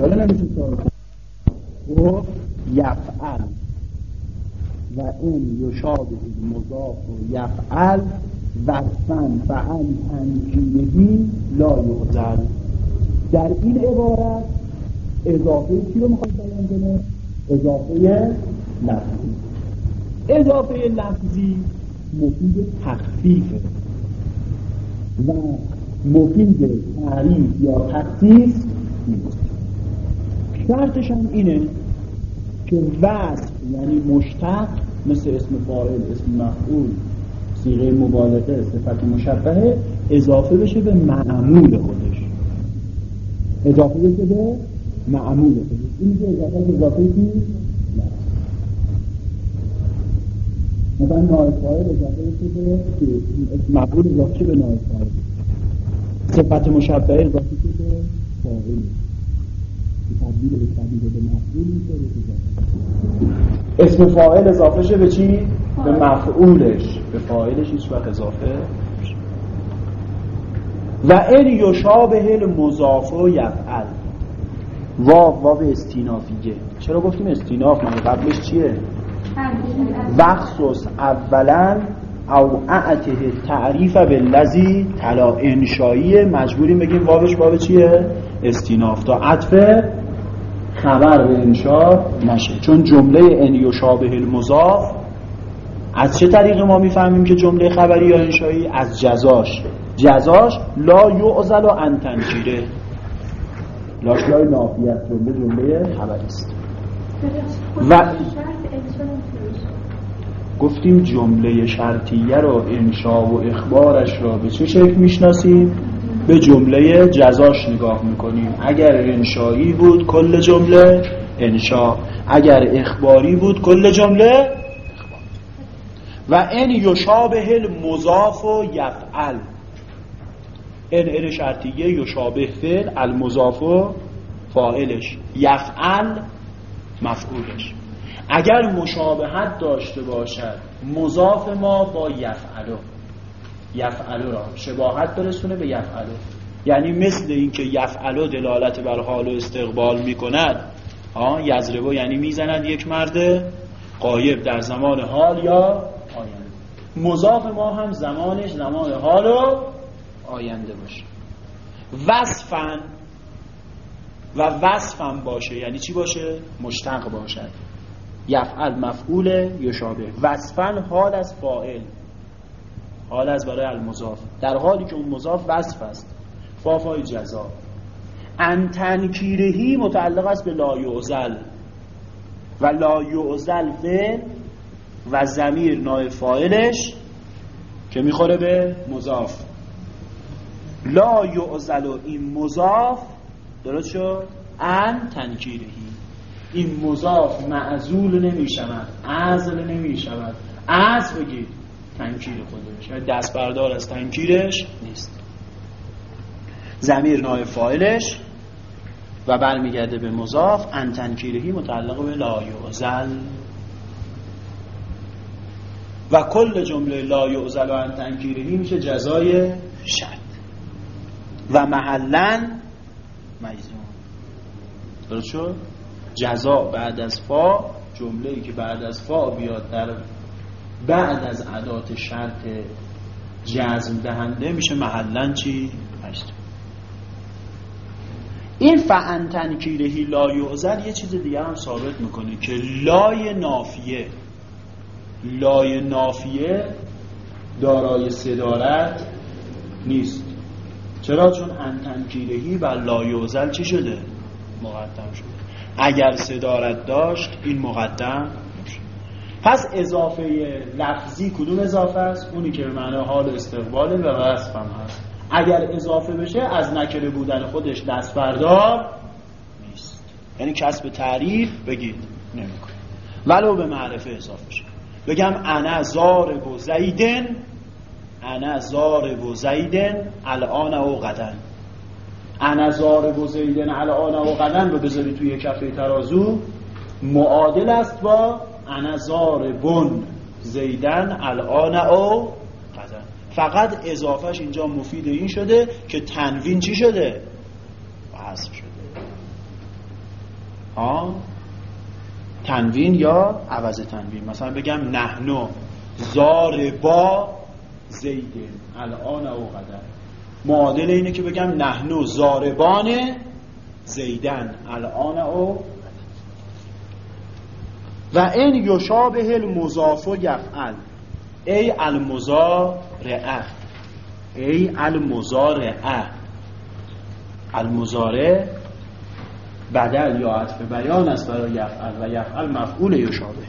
چرا نمیشه و یفعل و این یشابه مضاف و یفعل وصفن فعن تنکیلهی لا یعزل در این عبارت اضافه چی رو می‌خواد بیان کنه؟ اضافه لفظی. اضافه لفظی مفید تخفیفه. و مفید تعریف یا تخصیص نیست. شرطش هم اینه که وصف یعنی مشتق مثل اسم فاعل اسم مفعول سیغه مبالغه صفت مشبهه اضافه بشه به معمول خودش. اضافه بشه به معمول خودش. این که اضافه اضافه کی مثلا نایب فاعل اضافه بشه به مفعول اضافه به نایب فاعل. صفت مشبهه اضافه بشه به فاعل. اسم فاعل اضافه شه به چی؟ به مفعولش. به فاعلش هیچ وقت اضافه و این یشابه المضاف و یفعل. واو واو استینافیه. چرا گفتیم استیناف؟ من قبلش چیه؟ وخصوص اولا او اعته تعریف بالذی تلا انشایی مجبوریم بگیم واوش واو چیه؟ استیناف. تا عطف خبر به انشا نشه. چون جمله ان یشابه المضاف از چه طریق ما می‌فهمیم که جمله خبری یا انشایی؟ از جزاش. جزاش لا یعزل و ان تنکیره. لاش لای نافیت جمله جمله خبری است. و گفتیم جمله شرطیه رو انشا و اخبارش را به چه شکل می‌شناسیم؟ به جمله جزاش نگاه می‌کنیم. اگر انشایی بود کل جمله انشا. اگر اخباری بود کل جمله و این یشابه المضاف و یفعل. این این شرطیه یشابه فعل المضاف و فاعلش. یفعل مفعولش. اگر مشابهت داشته باشد مضاف ما با یفعلو. یفعلو را. شباهت برسونه به یفعلو. یعنی مثل اینکه یفعلو دلالت بر حال و استقبال می‌کند یزربو یعنی می‌زند یک مرد قایب در زمان حال یا آینده. مضاف ما هم زمانش زمان حال و آینده باشه. وصفن و وصفن باشه. یعنی چی باشه؟ مشتق باشد. یفعل مفعول یشابه وصفن حال از فائل حال از برای المضاف. در حالی که اون مضاف وصف است. فافای جزا. ان تنکیرهی متعلق است به لا یعزل. و لا یعزل فعل و زمیر نای فاعلش که می‌خوره به مضاف. لا یعزل این مضاف درست شد؟ ان تنکیرهی. این مضاف معزول نمی شود ازل نمی شود از بگید. تنکیر خودش. یعنی دست بردار از تنکیرش نیست. زمیر نای فایلش و برمیگرده به مضاف ان تنکیرهی متعلق به لا یعزل. و کل جمله لا یعزل و ان تنکیرهی میشه جزای شد. و محلا مجزوم. درست شد؟ جزا بعد از فا جمله ای که بعد از فا بیاد در بعد از عدات شرط جزم دهنده میشه محلا چی؟ مجزوم این فعن تنکیرهی لا یعزل یه چیز دیگه هم ثابت می‌کنه که لای نافیه لای نافیه دارای صدارت نیست. چرا؟ چون ان تنکیرهی و لا یعزل چی شده؟ مقدم شده. اگر صدارت داشت این مقدم پس اضافه لفظی کدوم اضافه است؟ اونی که به معنی حال استقباله و وصف هم هست. اگر اضافه بشه از نکره بودن خودش دست بردار نیست. یعنی کسب تعریف بگید نمی‌کنه. ولو به معرفه اضافه شه. بگم انا زارب و زیدن انا زارب و زیدن الان او قدن. انا زارب و زیدن الان او قدن رو بذاری توی کفه ترازو. معادل است با انا زاربون زیدن الان او قدن فقط اضافهش اینجا مفید این شده که تنوین چی شده؟ حذف شده. آه؟ تنوین یا عوض تنوین؟ مثلا بگم نحنو زاربا زیدن. الان او قدر معادل اینه که بگم نحنو زاربان زیدن. الان او و این یشابه المضاف یفعل. ای المزارعه ای المزارعه المزارع بدل یا عطف بیان است برای یفعل و یفعل مفعول یشابه.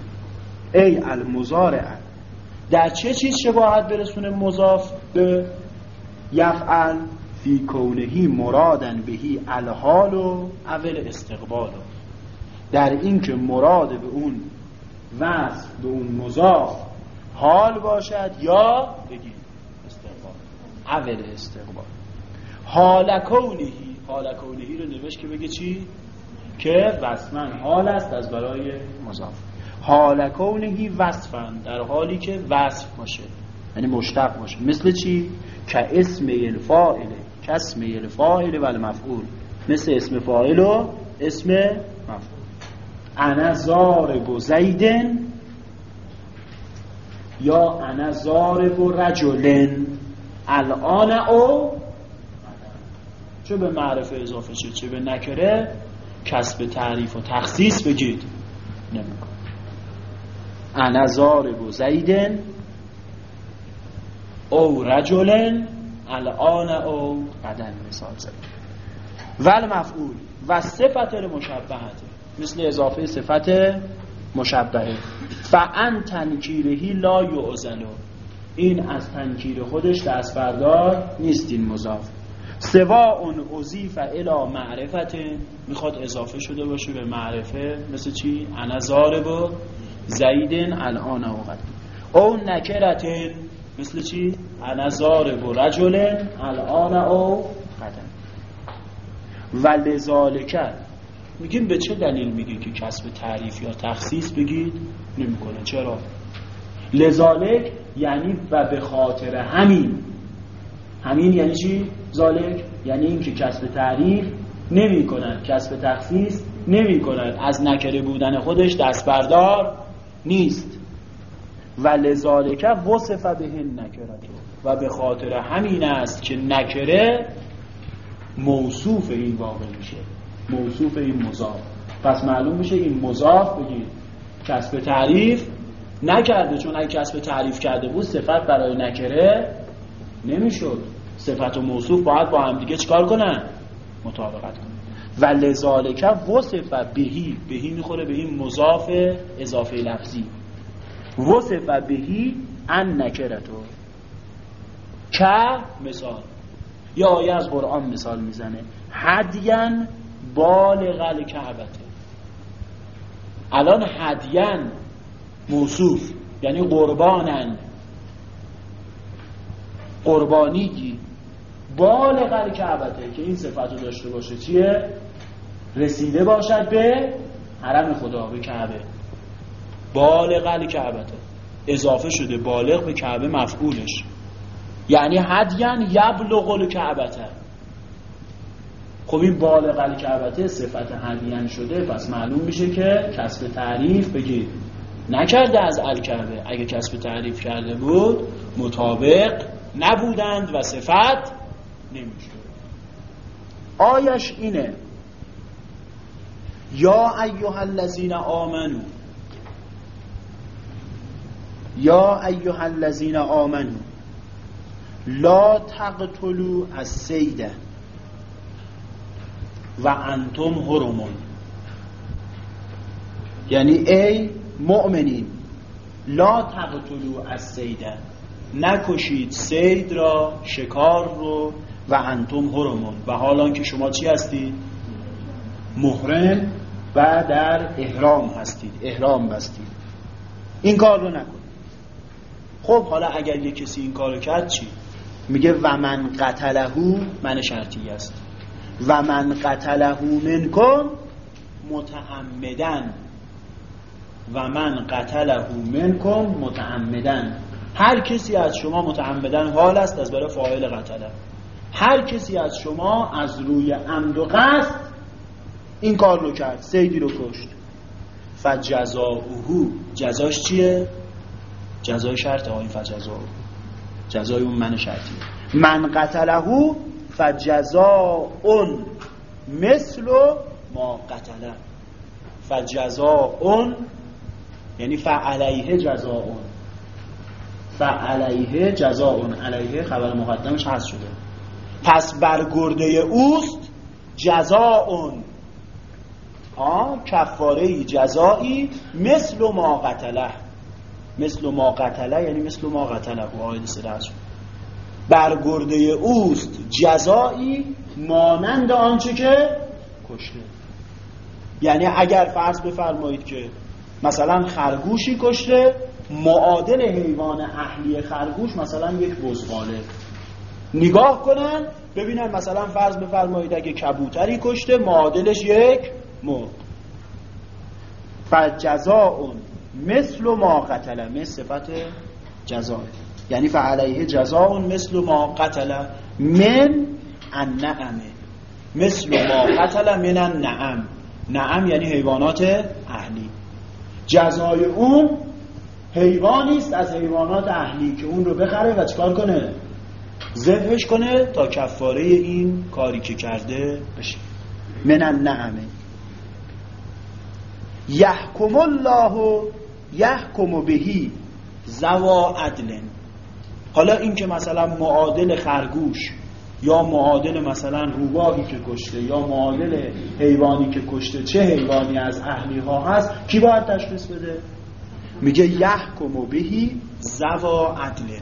ای المزارعه در چه چیز شباهت برسونه مضاف به یفعل؟ فی کونهی مرادن بهی الحال و اول استقبال. در اینکه مراد به اون وصف به اون مضاف حال باشد یا بگید استقبال. اول استقبال. حال کونهی حال کونهی رو نوشت که بگه چی؟ که وصفن حال است از برای مضاف. حال کونهی وصفن در حالی که وصف باشه. یعنی مشتق باشه. مثل چی؟ که اسم الفاعله که اسم الفاعله و المفعول. مثل اسم فاعل و اسم مفعول. انا زارب زیدن یا انا زارب رجلن. الان او چه به معرفه اضافه شد چه به نکره کسب تعریف و تخصیص بگید. نمیکن انا زارب زیدن او رجلن الان او قدن مثال زد. ول مفعول و صفت مشبهته مثل اضافه صفت مشبهه. فعن تنکیرهی لا یعزلو این از تنکیر خودش دست بردار نیست این مضاف. سوا اون اضیف الا معرفت. می‌خواد اضافه شده باشه به معرفه. مثل چی؟ انا زارب زیدن الان اوقت او نکرتن مثل چی؟ انا زارب رجلن الان او قدم و لذالکه میگیم به چه دلیل میگه که کسب تعریف یا تخصیص بگید؟ نمی‌کنه. چرا؟ لذالک یعنی و به خاطر همین. همین یعنی چی؟ ذالک یعنی اینکه کسب تعریف نمی کند کسب تخصیص نمی کند از نکره بودن خودش دست بردار نیست. و لذالک وصف به نکرته و به خاطر همین است که نکره موصوف این واقع میشه. موصوف این مضاف. پس معلوم میشه این مضاف بگید کسب تعریف نکرده چون اگه کسب تعریف کرده بود صفت برای نکره نمی‌شد. صفت و موصوف باید با هم دیگه چکار کنن؟ مطابقت کنن. و لذالک وصف بهی بهی می‌خوره به این مضاف اضافه لفظی. وصف بهی ان نکرتو. که مثال. یا آیه از قرآن مثال می‌زنه. هدین بالغ کعبته. الان هدین موصوف یعنی قربانن. قربانیگی. بالغ کعبته که این صفت رو داشته باشه چیه؟ رسیده باشد به حرم خدا به کعبه. بالغ کعبته. اضافه شده بالغ به کعبه مفعولش. یعنی هدین یبلغ کعبته خب این بالغ کعبته صفت هدین شده. پس معلوم میشه که کسب تعریف بگید. نکرده از الکعبه. اگه کسب تعریف کرده بود مطابق نبودند و صفت نمیشه آیش اینه. یا ایها الذین آمنو یا ایها الذین آمنو لا تقتلوا السید. و انتم هرمون یعنی ای مؤمنین لا تقتلوا السید. نکشید سید را شکار رو و انتم هرمون و حالا که شما چی هستید؟ محرم و در احرام هستید احرام بستید. این کار رو نکنید. خب حالا اگر یه کسی این کارو کرد چی؟ میگه و من قتلهو من شرطی است و من قتلهو منکم متعمدن. و من قتلهو منکم متعمدن. هر کسی از شما متعمدن حال است از برای فاعل قتله. هر کسی از شما از روی عمد و قصد این کار رو کرد سیدی رو کشت. فجزاؤه. جزاش چیه؟ جزای شرط این فجزاؤه. جزای اون من شرطی من قتله فجزاؤن مثل ما قتله فجزاؤن یعنی فعلیه جزاؤن فعلیه جزاؤن علیه خبر مقدمش هست شده. پس بر گرده اوست جزاؤن آه کفاره جزایی مثل ما قتله. مثل ما قتله یعنی مثل ما قتله. و سره بر گرده اوست جزایی مانند آنچه که کشته. یعنی اگر فرض بفرمایید که مثلا خرگوشی کشته معادل حیوان اهلی خرگوش مثلا یک بزغاله نگاه کنن ببینن مثلا فرض بفرمایید اگه کبوتری کشته معادلش یک مرغ. فجزاء مثل ما قتل مثل صفت جزا یعنی فعلیه جزاء مثل ما قتل من النعمه مثل ما قتل من النعم. نعم یعنی حیوانات اهلی. جزای اون حیوانی است از حیوانات اهلی که اون رو بخره و چکار کنه؟ ذبحش کنه تا کفاره این کاری که کرده بشه. من النعمه یحکم الله یحکم بهی زوا عدل. حالا این که مثلا معادل خرگوش یا معادل مثلا روباهی که کشته یا معادل حیوانی که کشته چه حیوانی از اهلی ها هست کی باید تشخیص بده؟ میگه یحکم بهی زوا عدل.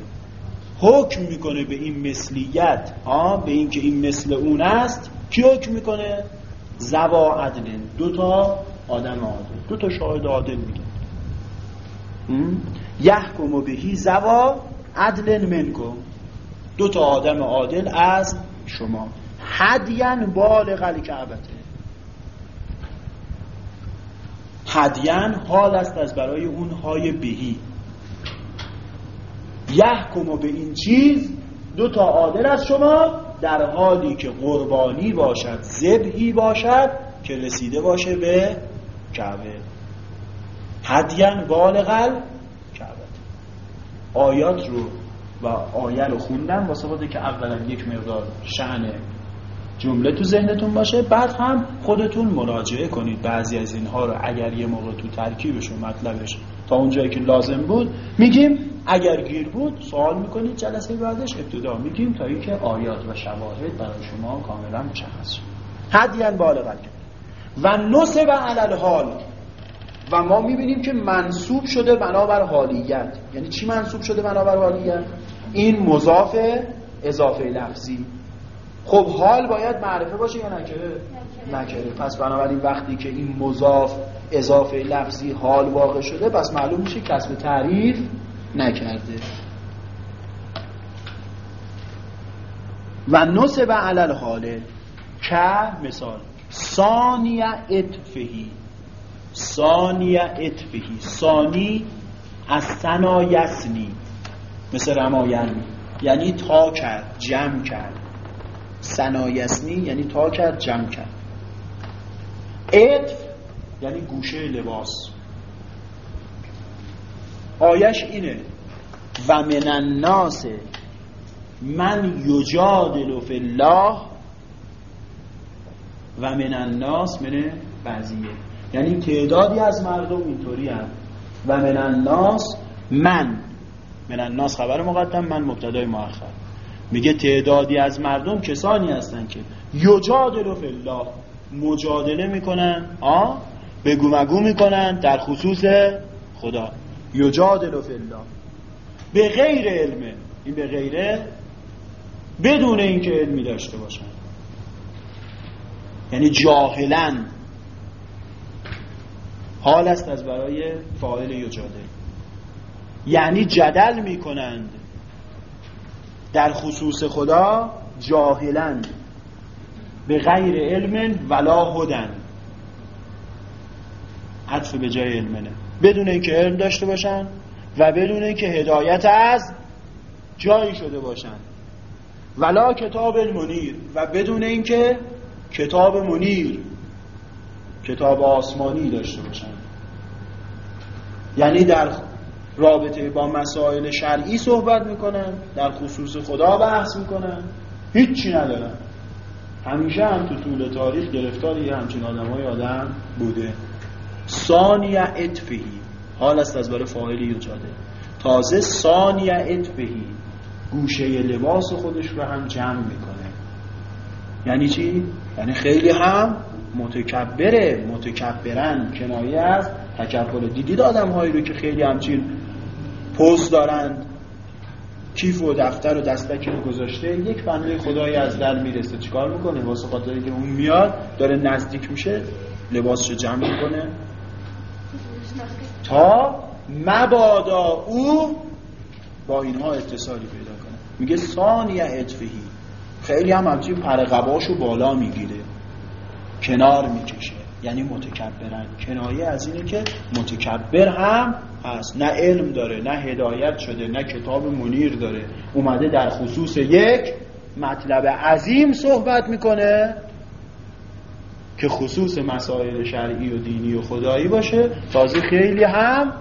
حکم می‌کنه به این مثلیت ها به این که این مثل اون است کی حکم می‌کنه؟ زوا عدل. دو تا آدم عادل. دو تا شاهد عادل میگه یحکم بهی زوا عدل منکم دو تا آدم عادل از شما. حدین بالغ کعبته حدین حال است از برای اون های بهی. یحکم به این چیز دو تا عادل از شما در حالی که قربانی باشد ذبحی باشد که رسیده باشه به کعبه. بالغل کعبه آیات رو و آیه رو خوندم واسه بوده که اولا یک مقدار شعن جمله تو ذهنتون باشه بعد هم خودتون مراجعه کنید بعضی از اینها رو اگر یه موقع تو ترکیبش و مطلبش تا اونجایی که لازم بود. میگیم اگر گیر بود سوال می‌کنید جلسه بعدش ابتدا. میگیم تا اینکه آیات و شواهد برای شما کاملا مشخص شد حدیان بالغ و نصب علل حال و ما می‌بینیم که منصوب شده بنابر حالیت. یعنی چی منصوب شده بنابر حالیت؟ این مضاف اضافه لفظی. خب حال باید معرفه باشه یا نکره؟ نکره. پس بنابراین وقتی که این مضاف اضافه لفظی حال واقع شده پس معلوم میشه کسب تعریف نکرده. و نصب علل حاله که مثال. ثانیه اتفهی ثانیه اتفهی ثانی از سنا یسنی. مثل رماین یعنی تا کرد جمع کرد. سنایسنی یعنی تا کرد جمع کرد. اطف یعنی گوشه لباس. آیش اینه. و من الناس من یجادل فی الله. و من الناس من بعضیه. یعنی تعدادی از مردم اینطوری هم و من الناس من. من الناس خبر مقدم من مبتدای مؤخر. میگه تعدادی از مردم کسانی هستن که یجادل فی الله. مجادله می‌کنن آ؟ بگو مگو می‌کنن در خصوص خدا. یجادل فی الله. به غیر علمه این به غیره بدون اینکه علمی داشته باشن. یعنی جاهلا. حال است از برای فاعل یجادل. یعنی جدل می‌کنند. در خصوص خدا جاهلند. به غیر علم ولا هدن. عطف به جای علمنه بدون اینکه علم داشته باشن و بدون اینکه هدایت از جایی شده باشن. ولا کتاب المنیر. و بدون اینکه کتاب منیر. کتاب آسمانی داشته باشن. یعنی در رابطه با مسائل شرعی صحبت می‌کنن در خصوص خدا بحث می‌کنن. هیچی ندارن. همیشه هم تو طول تاریخ گرفتار یه همچین آدم های آدم بوده. ثانیه اتفهی. حال است از برای فاعلی یجاده تازه ثانیه اتفهی. گوشه لباس خودش رو هم جمع می‌کنه. یعنی چی؟ یعنی خیلی هم متکبره متکبرن کنایه از تکبر دیدید آدم هایی رو که خیلی همچین پوز دارند. کیف و دفتر و دستکی رو گذاشته. یک بنده خدایی از در می‌رسه. چیکار می‌کنه؟ واسه خاطر که اون میاد داره نزدیک میشه لباسشو جمع می‌کنه. تا مبادا او با اینها اتصالی پیدا کنه. میگه ثانیه اطفهی خیلی هم همچین پرقباشو بالا می‌گیره. کنار می‌کشه. یعنی متکبرن. کنایه از اینه که متکبر هم هست. نه علم داره نه هدایت شده نه کتاب منیر داره. اومده در خصوص یک مطلب عظیم صحبت می‌کنه که خصوص مسائل شرعی و دینی و خدایی باشه. تازه خیلی هم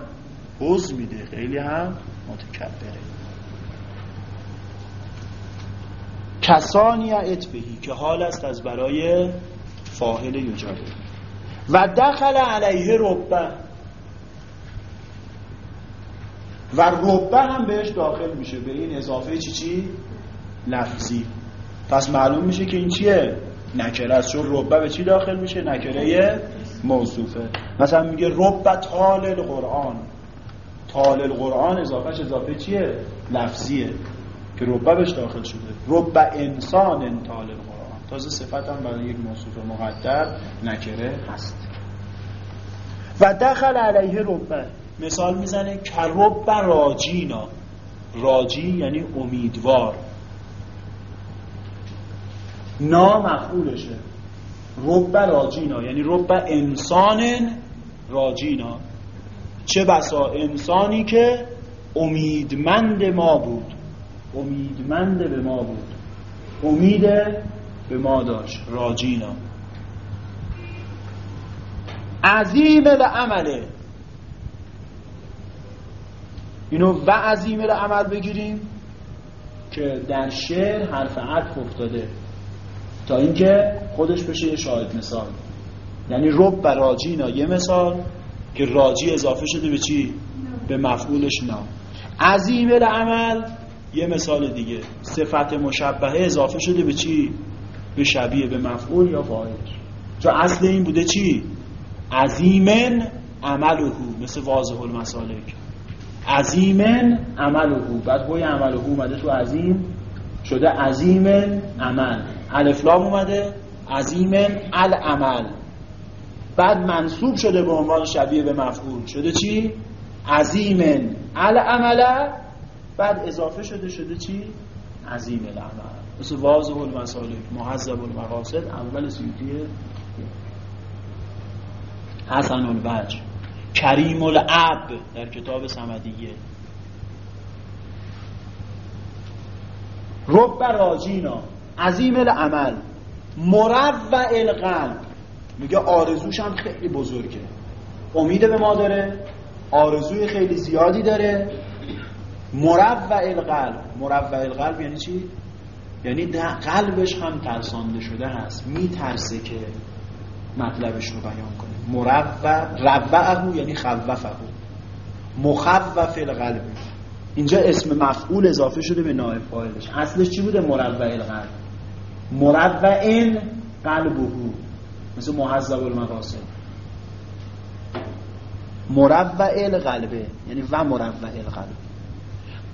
حوز میده خیلی هم متکبره. کسانی اتبهی که حال است از برای فاحل یجابه و دخل علیه ربه و ربه هم بهش داخل میشه. به این اضافه چی چی؟ لفظی. پس معلوم میشه که این چیه؟ نکره است. چون ربه به چی داخل میشه؟ نکره موصوفه. مثلا میگه ربه تال القرآن. تال القرآن اضافهش اضافه چیه؟ لفظیه. که ربه بهش داخل شده. ربه انسان تال القرآن. تازه صفت هم برای یک موصوف مقدر نکره هست. و دخل علیه ربه مثال می‌زنه که رب راجینا. راجی یعنی امیدوار. نا مفعولشه. رب راجینا. یعنی رب انسان راجینا. چه بسا؟ انسانی که امیدمند ما بود. امیدمند به ما بود. امید به ما داشت. راجینا عظیم العمله اینو و عظیم العمل بگیریم که در شعر حرف عطف افتاده. تا اینکه خودش بشه یه شاهد مثال. یعنی رب و راجینا یه مثال که راجی اضافه شده به چی؟ به مفعولش نام عظیم العمل یه مثال دیگه. صفت مشبهه اضافه شده به چی؟ به شبیه به مفعول یا فاعلش چون اصل این بوده چی؟ عظیمن عملهو مثل واضح المسالک عظیمن عملهو. بعد هوی عملهو اومده تو عظیم شده عظیمن عمل. الفلام اومده عظیمن العمل. بعد منصوب شده به عنوان شبیه به مفعول. شده چی؟ عظیمن العمله بعد اضافه شده شده چی؟ عظیم العمل. مثل واضح المسالک محذب المقاصد اول سیوتیه حسن الوجه کریم العب در کتاب سمدیه رب راجینا عظیم العمل مروع القلب. میگه آرزوش هم خیلی بزرگه. امید به ما داره آرزوی خیلی زیادی داره. مروع القلب. مروع القلب یعنی چی؟ یعنی قلبش هم ترسانده شده هست. میترسه که مطلبش رو بیان کنه. مروع روعه یعنی خوفه مخوف القلب اینجا اسم مفعول اضافه شده به نائب فاعلش اصلش چی بوده؟ مروع القلب. این قلبه. مثل محذب المقاصد. مروع القلبه. یعنی و مروع القلب.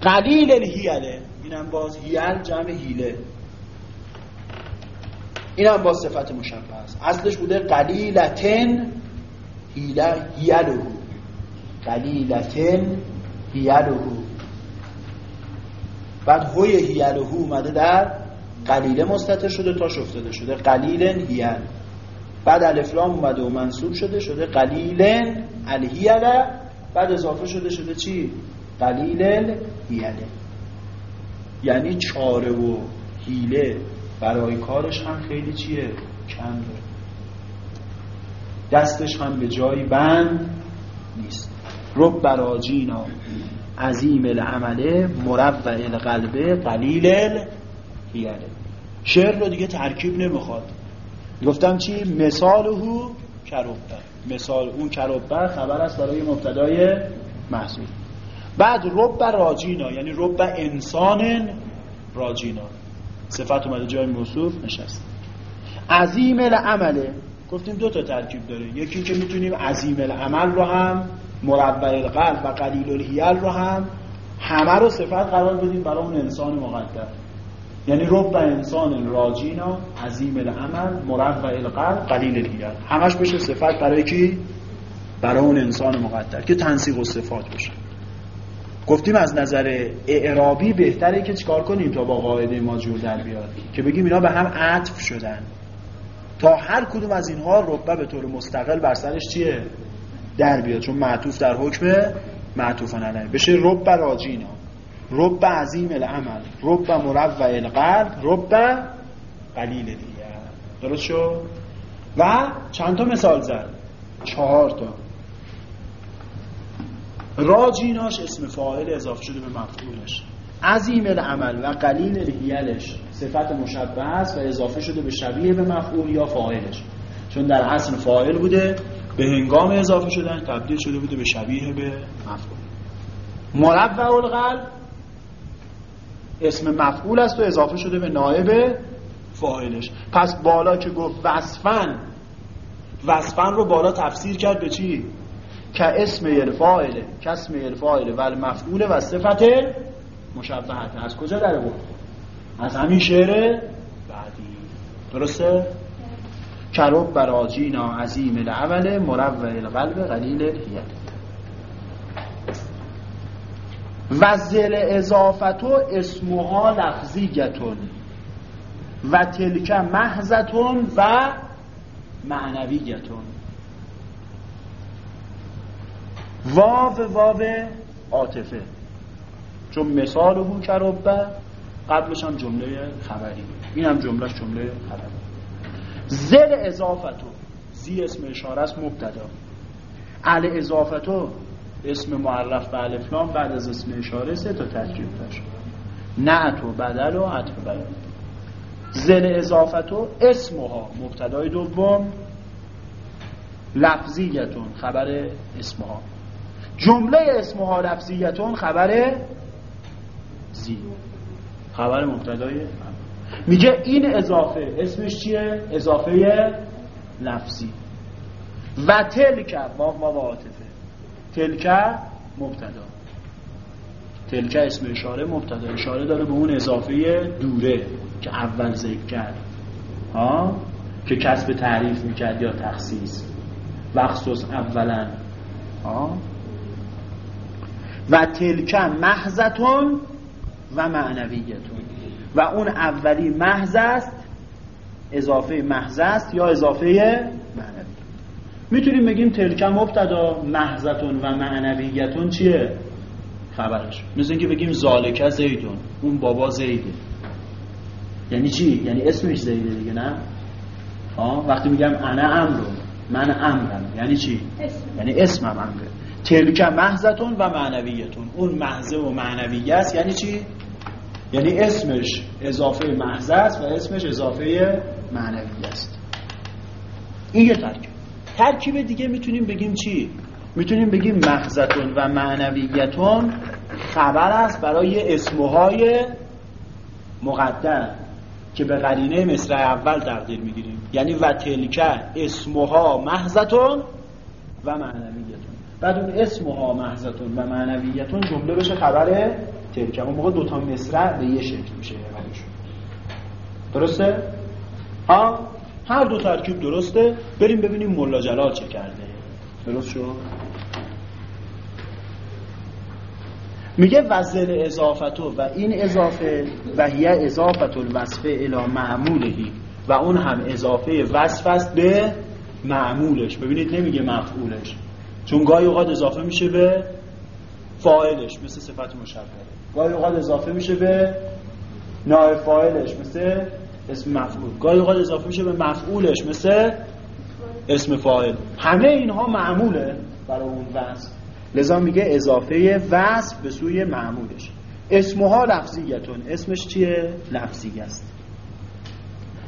قلیل الهیله. اینم باز هیل جمع هیله. این هم با صفت مشبه است. اصلش بوده قلیلتن هیله هیلهو. قلیلتن هیلهو. بعد هوی هیلهو اومده در قلیله مستتر شده تا شفتده شده. قلیلن هیل. بعد الفلام اومده و منصوب شده شده قلیلن الهیله بعد اضافه شده شده چی؟ قلیلن هیله یعنی چاره و هیله برای کارش هم خیلی چیه؟ کم داره. دستش هم به جایی بند نیست. رب براجینا عظیم العمله مروع القلبه قلیل الهیله شعر رو دیگه ترکیب نمی‌خواد. گفتم چی؟ مثالهو کروبه مثال اون کروبه خبر است برای مبتدای محصول. بعد رب راجینا یعنی رب انسان راجینا. صفت اومده جای موصوف نشست. عظیم العمله گفتیم دو تا ترکیب داره. یکی که می‌تونیم عظیم العمل رو هم مربع القلب و قلیل الهیل رو هم همه رو صفت قرار بدیم برای اون انسان مقدر یعنی رب انسان راجینا عظیم العمل مربع القلب قلیل الهیل همش بشه صفت برای کی؟ برای اون انسان مقدر که تنسیق و صفات بشه. گفتیم از نظر اعرابی بهتره که چیکار کنیم تا با قاعده ما جور در بیاد؟ که بگیم اینا به هم عطف شدن. تا هر کدوم از اینها رتبه به طور مستقل بر سرش چیه؟ در بیاد. چون معطوف در حکم معطوفان علیه. بشه رب راجینا. رب عظیم العمل. رب مروع القلب. رب قلیل دیگه درست شد؟ و چند تا مثال زد؟ چهار تا. راجیناش اسم فاعل اضافه شده به مفعولش. عظیم العمل و قلیل الهیلش صفت مشبه است و اضافه شده به شبیه به مفعول یا فاعلش. چون در اصل فاعل بوده به هنگام اضافه شدن تبدیل شده بوده به شبیه به مفعول. مربع القلب اسم مفعول است و اضافه شده به نائب فاعلش. پس بالا که گفت وصفن وصفن رو بالا تفسیر کرد به چی؟ که اسم الفاعل که اسم الفاعل و المفعول و صفت مشبهت. از کجا در بود از همین شعر بعدی. درسته؟ کرب براجینا عظیم العمل مروع القلب قلیل الهیل و زل اضافتو اسمها لفظیتون. و تلک محزتون و معنویتون. واو واو عاطفه. چون مثال او کربه قبلش هم جمله خبری. این هم جملهش جمله خبری. زل اضافتو. زی اسم اشاره است مبتدا. ال اضافتو اسم معرف به الفلام بعد از اسم اشاره سه تا ترکیب داشت. نعت و بدل و عطف بیان زل اضافتو اسمها مبتدای دوم. لفظیتون خبر اسمها. جمله اسمها لفظیتون خبر زی خبر مبتدای میگه این اضافه اسمش چیه؟ اضافه لفظی. و تلک واو واو عاطفه. تلک مبتدا. تلک اسم اشاره مبتدا. اشاره داره به اون اضافه دوره که اول ذکر کرد. ها؟ که کسب تعریف می‌کرد یا تخصیص. وخصوص اولا. ها؟ و تلک محضتون و معنویتون. و اون اولی محض است اضافه محض است یا اضافه معنوی؟ می‌تونیم بگیم تلکه مبتدا محضتون و معنویتون چیه؟ خبرش. مثل اینکه بگیم زالکه زیدون اون بابا زیده. یعنی چی؟ یعنی اسمش زیده دیگه نه؟ آه؟ وقتی میگم انا امرو من امرم یعنی چی؟ اسم. یعنی اسمم امره. تلکه محضتون و معنویتون. اون محضه و معنویه است. یعنی چی؟ یعنی اسمش اضافه محض است و اسمش اضافه معنوی است. این یه ترکیب. ترکیب دیگه می‌تونیم بگیم چی؟ می‌تونیم بگیم محضتون و معنویتون خبر است برای اسمهای مقدر که به قرینه مصرع اول تقدیر می‌گیریم. یعنی و تلکه اسمها محضتون و معنویتون. بعد اون اسمها محضتون و معنویتون جمله بشه خبر تلک اون موقع دوتا مصرع به یه شکل میشه درسته؟ ها؟ هر دو ترکیب درسته. بریم ببینیم ملا جلال چه کرده. درست شد؟ میگه وزل اضافتو و این اضافه و هیه اضافت الوصفه الى معمولهی و اون هم اضافه وصف است به معمولش. ببینید نمیگه مفعولش. چون گاهی اوقات اضافه میشه به فاعلش مثل صفت مشبه گاهی اوقات اضافه میشه به نائب فاعلش مثل اسم مفعول. گاهی اوقات اضافه میشه به مفعولش مثل اسم فاعل. همه اینها معموله برای اون وصف. لذا میگه اضافه وصف به سوی معمولش. اسمها لفظیتون. اسمش چیه؟ لفظی است.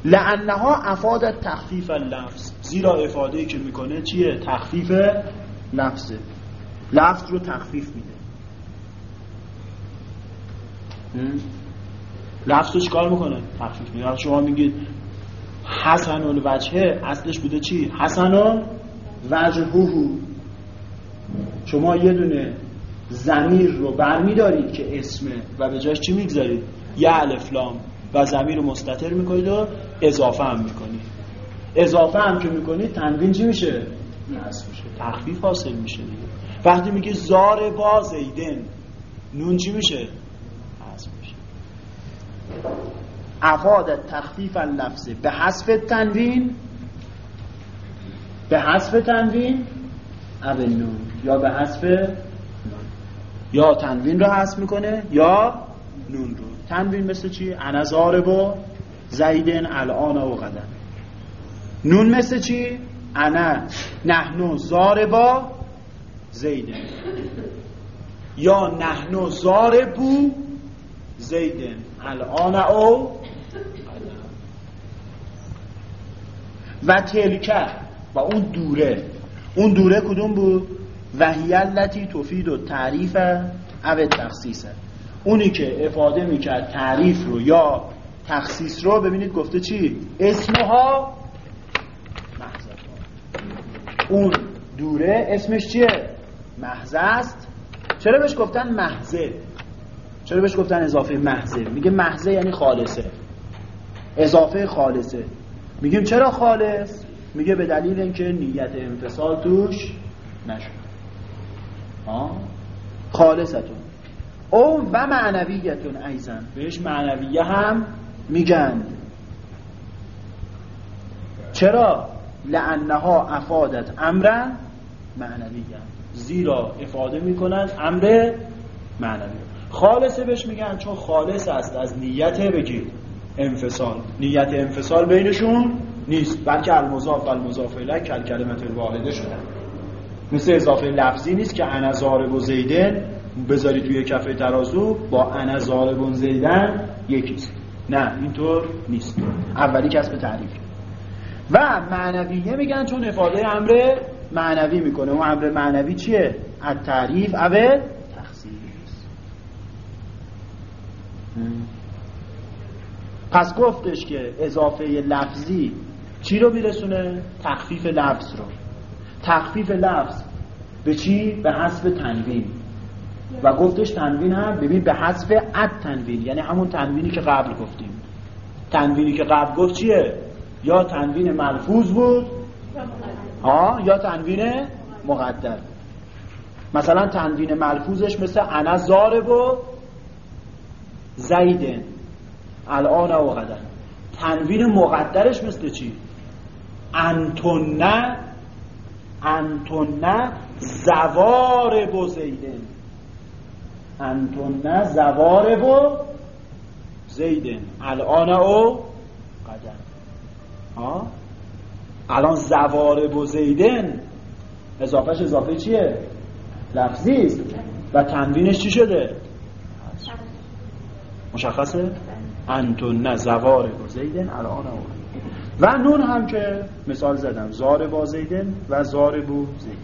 لعنها افادت تخفیف اللفظ. زیرا افاده که می‌کنه چیه؟ تخفیف لفظه لفظ رو تخفیف میده لفظ رو چکار می‌کنه؟ تخفیف میده شما میگید حسن الوجهه اصلش بوده چی؟ حسن وجهه شما یه دونه زمیر رو برمیدارید که اسمه و به جاش چی می‌گذارید؟ یه الفلام و زمیر رو مستطر می‌کنید و اضافه هم می‌کنید اضافه هم که می‌کنید تنوین چی میشه؟ میشه تخفیف حاصل میشه دیگه. وقتی میگه زار با زیدن نون چی میشه؟ میشه. افاد تخفیف اللفظه به حذف تنوین؟ به حذف تنوین؟ اب نون. یا به حذف یا تنوین رو حذف می‌کنه یا نون رو. تنوین مثل چی؟ انزار با زیدن الان و قدم. نون مثل چی؟ انا نحنو با زیدن. یا نحنو بو زیدن. الان او و تلکه و اون دوره. اون دوره کدوم بود؟ وحیلتی توفید و تعریف او تخصیصه اونی که افاده می‌کرد تعریف رو یا تخصیص رو ببینید گفته چی؟ اسمها اون دوره اسمش چیه؟ محضه است. چرا بهش گفتن محضه؟ چرا بهش گفتن اضافه محضه؟ میگه محضه یعنی خالصه. اضافه خالصه. میگیم چرا خالص؟ میگه به دلیل اینکه نیت انفصال توش نشد. خالصتون. او و معنویتون ایزن. بهش معنویه هم میگن. چرا؟ لعنها افادت امرن معنویه زیرا افاده می‌کنن امر معنوی. خالصه بهش میگن چون خالص است. از نیت بگید انفصال. نیت انفصال بینشون نیست. بلکه المضاف و المضاف الیه کل کلمت واحده شدن مثل اضافه لفظی نیست که انا زارب و زیدن بذاری توی کفه ترازو با انا زارب و زیدن یکیست نه اینطور نیست. اولی کسب تعریف. و معنویه میگن چون افاده امر معنوی می‌کنه اون امر معنوی چیه؟ از تعریف اوه تخصیص پس گفتش که اضافه لفظی چی رو میرسونه؟ تخفیف لفظ رو تخفیف لفظ به چی؟ به حسب تنوین و گفتش تنوین هم ببین به حسب اد تنوین یعنی همون تنوینی که قبل گفتیم تنوینی که قبل گفت چیه؟ یا تنوین ملفوظ بود؟ ها یا تنوین مقدر. مثلا تنوین ملفوظش مثل انا زارب و زیدن الان و قدر. تنوین مقدرش مثل چی؟ انتونه انتونه زوارب و زیدن انتونه زوارب و زیدن الان او قدم ها؟ الان زوارب و زیدن اضافهش اضافه چیه؟ لفظی است. و تنوینش چی شده؟ مشخصه؟ انتون زوارب و الان او و نون هم که مثال زدم زار با زیدن و زار بو زیدن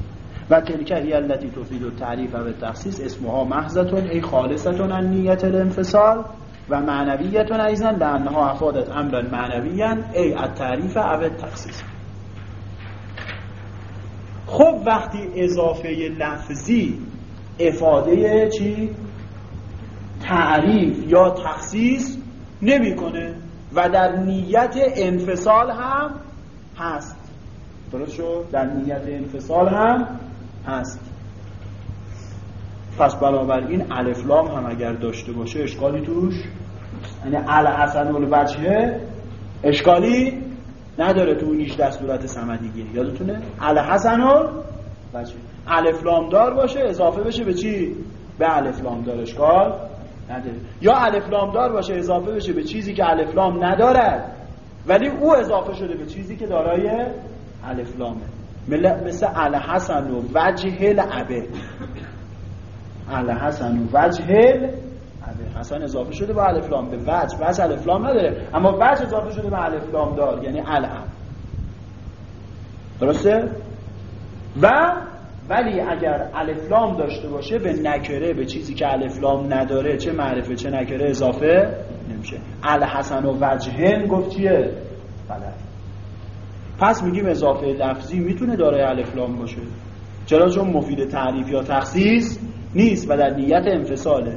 و تلکه هی التي تفید و تعریف و تخصیص اسمها محضتون ای خالصتون ان نیت الانفصال. و معنویتون ایزن لانها افادت امرا معنویا ای التعریف و تخصیص خب وقتی اضافه لفظی افاده چی؟ تعریف یا تخصیص نمی‌کنه و در نیت انفصال هم هست درست شد؟ در نیت انفصال هم هست پس بنابراین الفلام هم اگر داشته باشه اشکالی توش یعنی الحسن الوجهه اشکالی نداره تو 18 صورت سمدیگی یادتونه؟ الحسن الوجهه الفلام دار باشه اضافه بشه به چی؟ به الفلام دار. اشکال نداره. یا الفلام دار باشه اضافه بشه به چیزی که الفلام ندارد ولی او اضافه شده به چیزی که دارای الف لامه. مثل الحسن و وجه العبه الحسن و وجه حسن اضافه شده به الف لام. به وجه. وجه الف لام نداره. اما وجه اضافه شده به الف لام دار. یعنی العب درسته؟ و ولی اگر الفلام داشته باشه به نکره به چیزی که الفلام نداره چه معرفه چه نکره اضافه نمیشه. الحسن و وجهن گفت چیه؟ بله. پس میگیم اضافه لفظی می‌تونه دارای الفلام باشه. چرا؟ چون مفید تعریف یا تخصیص نیست و در نیت انفصاله.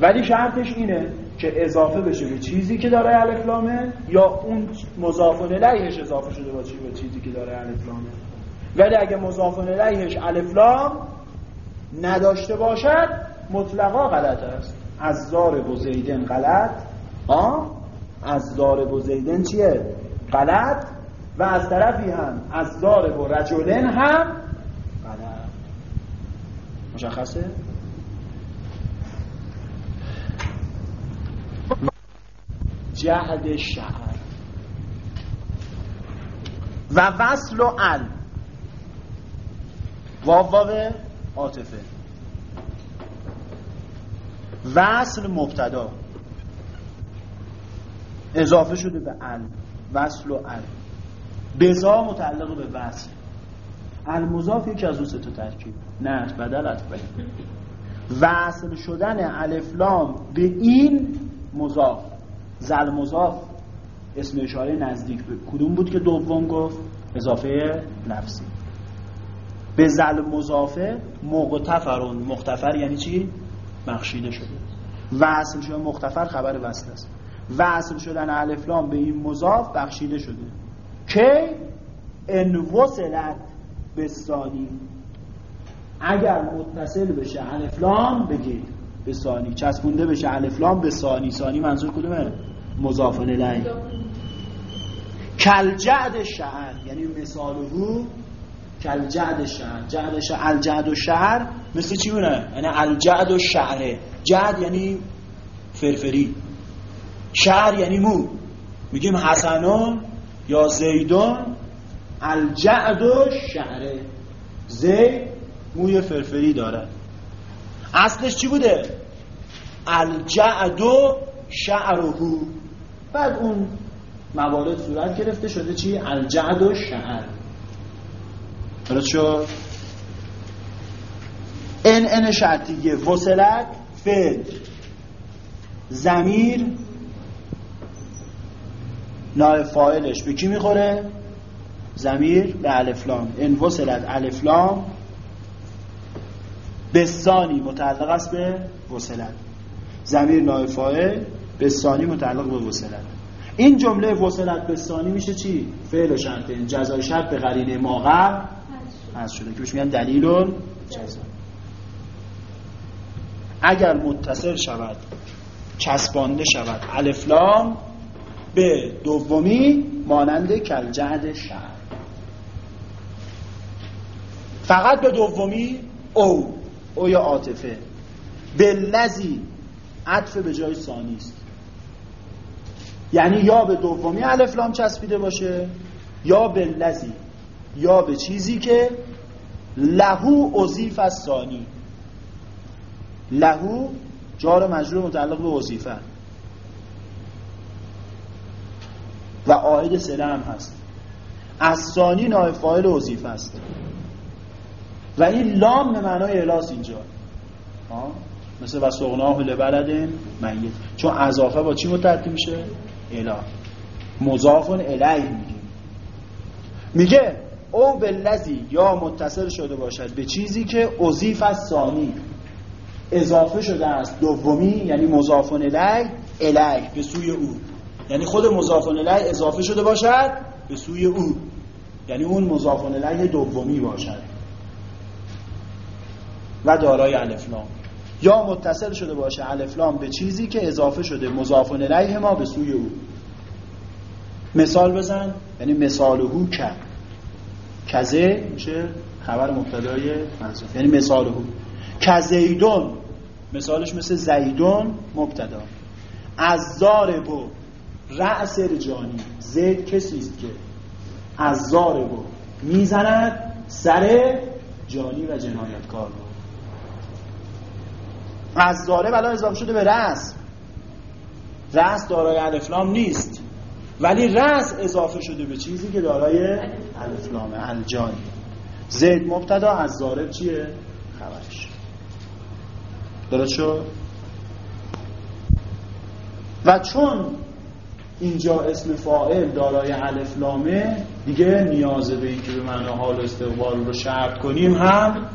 ولی شرطش اینه که اضافه بشه به چیزی که داره الفلامه یا اون مضاف الیهش اضافه شده باشه به چیزی که داره الفلامه ولی اگه مضاف الیهش الفلام نداشته باشد مطلقا غلط است. از ضارب و زیدن غلط. آه؟ از ضارب و زیدن چیه؟ غلط. و از طرفی هم از ضارب و رجلن هم مشخصه؟ جهد شعر و وصل و ال واو عاطفه. وصل مبتدا. اضافه شده به ال وصل و ال بزا متعلق به وصل. المضاف یکی از اون سه تا ترکیب. نه بدل عطفه وصل شدن الفلام به این مضاف. زل مضاف اسم اشاره نزدیک به کدوم بود که دوم گفت؟ اضافه لفظی به زل مضافه مغتفرون. مختفر یعنی چی؟ مخشیده شده. وصل شده مختفر خبر وصل است. وصل شدن الفلام به این مضاف بخشیده شده. که ان وصلت به ثانی اگر متصل بشه الفلام بگید به ثانی چسبونده بشه الفلام به ثانی ثانی منظور کدومه؟ مضاف کل جعد شعر یعنی مثال رو کل جعد شعر جعد شعر الجعد و شعر مثل چی بونه یعنی الجعد و شعره جعد یعنی فرفری. شعر یعنی مو. میگیم حسنون یا زیدون الجعد و شعره. زید موی فرفری داره. اصلش چی بوده؟ الجعد و شعرهو بعد اون موارد صورت گرفته شده چی؟ الجعد و شعر. درست شد ان ان شرطیه وصلت فعل زمیر نای فاعلش. به کی می‌خوره؟ زمیر به الفلام ان وصلت الفلام بسانی متعلق است به وصلت. زمیر فاعل بسانی متعلق به وصلت. این جمله وصلت بسانی میشه چی؟ فعل و شرط. جزای شرط به قرینه ما قبل هست شده که بهش میگن دلیل و جزا. اگر متصل شود چسبانده شود الفلام به دومی مانند کلجهد شهر فقط به دومی او او یا عاطفه. به لذی عطف به جای ثانی است. یعنی یا به دومی الفلام چسبیده باشه یا به لذی یا به چیزی که لهو اضیف از ثانی. لهو جار مجرور متعلق به وظیفه و سله هم هست. از ثانی نایب فاعل وظیفه است. و این لام به معنای الاس اینجا. مثل و سغناه لبلد میت. چون اضافه با چی متعدی میشه؟ اله. مضاف الیه میگیم. میگه او لذی یا متصل شده باشد به چیزی که اضیف از ثانی. اضافه شده است. دومی یعنی مضاف الیه الیه به سوی او. یعنی خود مضاف الیه اضافه شده باشد به سوی او. یعنی اون مضاف الیه دومی باشد. و دارای الفلام یا متصل شده باشه الفلام به چیزی که اضافه شده مضاف الیه ما به سوی او. مثال بزن یعنی مثال او که. کزه میشه خبر مبتدای منصوب یعنی مثال او. کزیدون مثالش مثل زیدون مبتدا. از زاربو رأس رجانی. زید کسی است که از زاربو می‌زند سر جانی و جنایتکار رو از زاره بلا اضافه شده به رأس. رأس دارای الفلام نیست. ولی رأس اضافه شده به چیزی که دارای الفلامه الجانی. زید مبتدا از زاره چیه؟ خبرش. درست شد؟ و چون اینجا اسم فاعل دارای الفلامه دیگه نیازه به اینکه به معنی حال استقبال رو شرط کنیم هم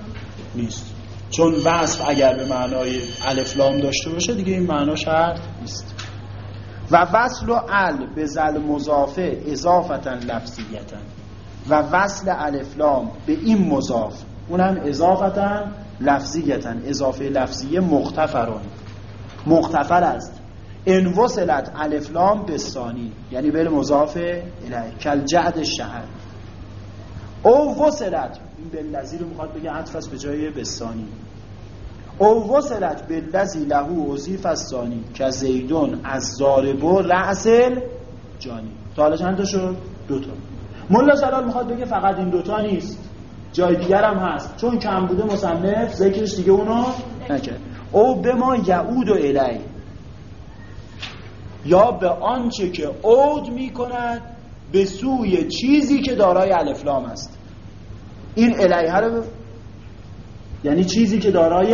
نیست. چون وصف اگر به معنای الفلام داشته باشه دیگه این معنا شرط نیست. و وصل و ال به زل مضافه اضافتا لفظیتا. و وصل الفلام به این مضاف اونم اضافتا لفظیتا. اضافه لفظیه مختفرون مختفر است ان وصلت الفلام به ثانی یعنی به مضاف کل جعد شهر. او وصلت این به لذی رو می‌خواد بگه عطف به جای بستانی. او وصلت به لذی لهو عزیف از ثانی که زیدون از زاربو رأسل جانی تا حالا چند تا شد؟ دوتا ملا جلال می‌خواد بگه فقط این دوتا نیست. جای دیگر هم هست. چون کم بوده مصنف ذکرش دیگه اونو نکرد. او به ما یعود و الی. یا به آنچه که عود می کند به سوی چیزی که دارای الفلام است. این الیه رو یعنی چیزی که دارای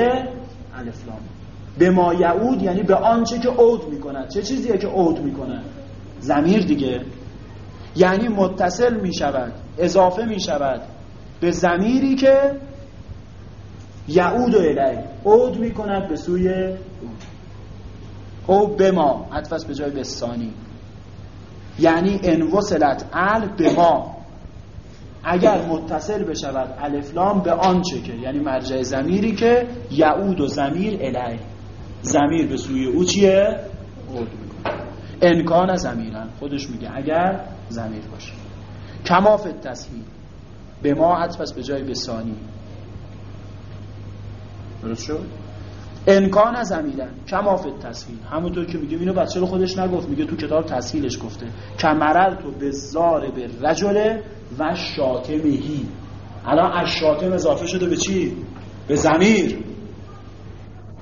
الفلام به ما یعود یعنی به آنچه که عود می کند چه چیزیه که عود می کند زمیر دیگه. یعنی متصل می شود اضافه می شود به زمیری که یعود و الی عود می کند به سوی او به ما. عطفس به جای بستانی یعنی ان وصلت ال به ما. اگر متصل بشود الفلام به آنچه که یعنی مرجع زمیری که یعود و زمیر الی زمیر به سوی او چیه؟ می‌کنه. انکان زمیرن خودش میگه اگر زمیر باشه. کماف تسهیل به ما عطفس به جای بسانی درست شد؟ انکان از امیدن کمافت تسهیل همونطور که میگه اینو بچه خودش نگفت. میگه تو کتاب تسهیلش گفته. کمرل تو به زار به رجله و شاتمهی الان از شاتم اضافه شده به چی؟ به زمیر.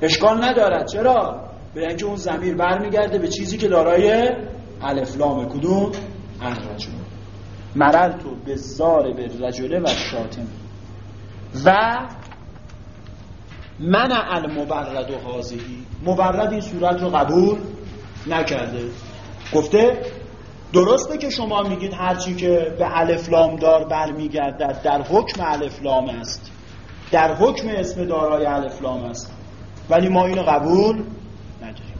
اشکال ندارد. چرا؟ به اینکه اون زمیر برمیگرده به چیزی که دارای الفلام کدوم؟ الرجل مرل تو به زار به رجله و شاتم و من المبرد و حاضری مبرد این صورت رو قبول نکرده. گفته درسته که شما میگید هرچی که به الفلام دار برمیگردد در حکم الفلام است. در حکم اسم دارای الفلام است. ولی ما اینو قبول نداریم.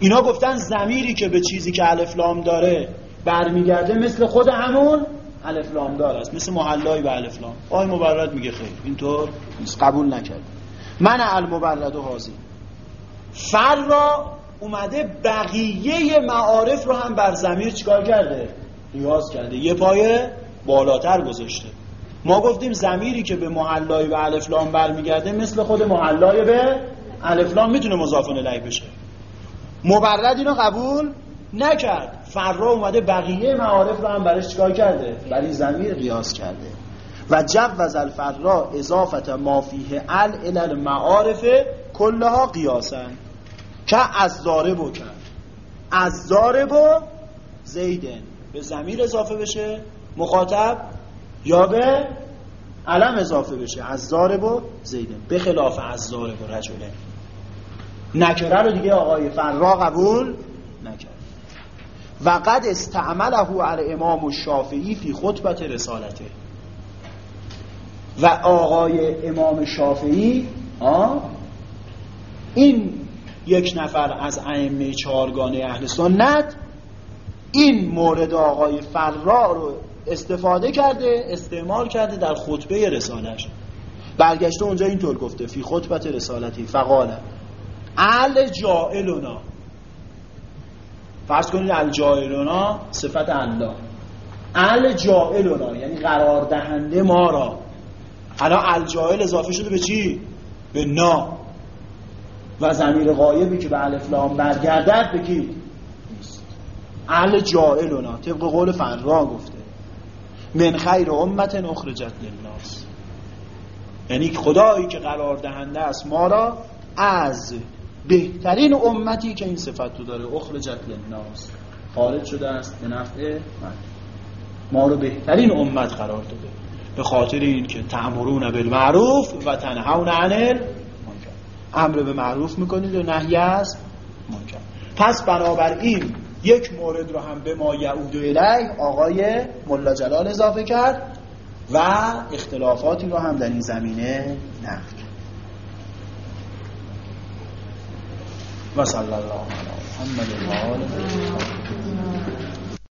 اینا گفتن زمیری که به چیزی که الفلام داره برمیگرده مثل خود همون الفلام دار است. مثل محلای به الفلام آی مبرد میگه خیر. اینطور قبول نکرد. من المبرد و حاضی فر را اومده بقیه معارف رو هم بر زمیر چیکار کرده؟ نیاز کرده. یه پایه بالاتر گذاشته. ما گفتیم زمیری که به محلای و الفلام برمیگرده مثل خود محلای به الفلام می‌تونه مضاف الیه بشه. مبرد اینو قبول نکرد. فرا اومده بقیه معارف رو هم برش چیکار کرده؟ برای زمیر قیاس کرده. و جوز الفرا اضافت ما فیه ال الى المعارف کلها قیاسن که از ضارب کرد. از ضارب زیدن. به زمیر اضافه بشه مخاطب یا به علم اضافه بشه. از ضارب زیدن. به خلاف از ضارب رجله نکره رو دیگه آقای فرا قبول نکرد. و قد استعمله علی امام الشافعی فی خطبت رسالته. و آقای امام شافعی این یک نفر از ائمه چهارگانه اهل سنت این مورد آقای فرا رو استفاده کرده استعمال کرده در خطبه رسالش. برگشته اونجا اینطور گفته فی خطبت رسالتی فقاله. ال جائلونا. فرض کنید الجائلونا صفت الله. ال جائلونا یعنی قرار دهنده ما را. الان الجائل اضافه شده به چی؟ به نا. و زمیر غایبی که به الفلام برگردد به کی؟ نیست. ال جائلونا طبق قول فرا گفته. من خیر امت اخرجت للناس. یعنی خدایی که قرار دهنده است ما را از بهترین امتی که این صفت رو داره اخرجت للناس. خارج شده است به نفع من. ما رو بهترین امت قرار داده. به خاطر این که تعمرون بالمعروف و تنهون عن المنکر. امر به معروف می‌کنید و نهی از منکر. پس بنابراین یک مورد رو هم به ما یعود الیه آقای ملا جلال اضافه کرد و اختلافاتی رو هم در این زمینه نفت و صلی الله علیه محمد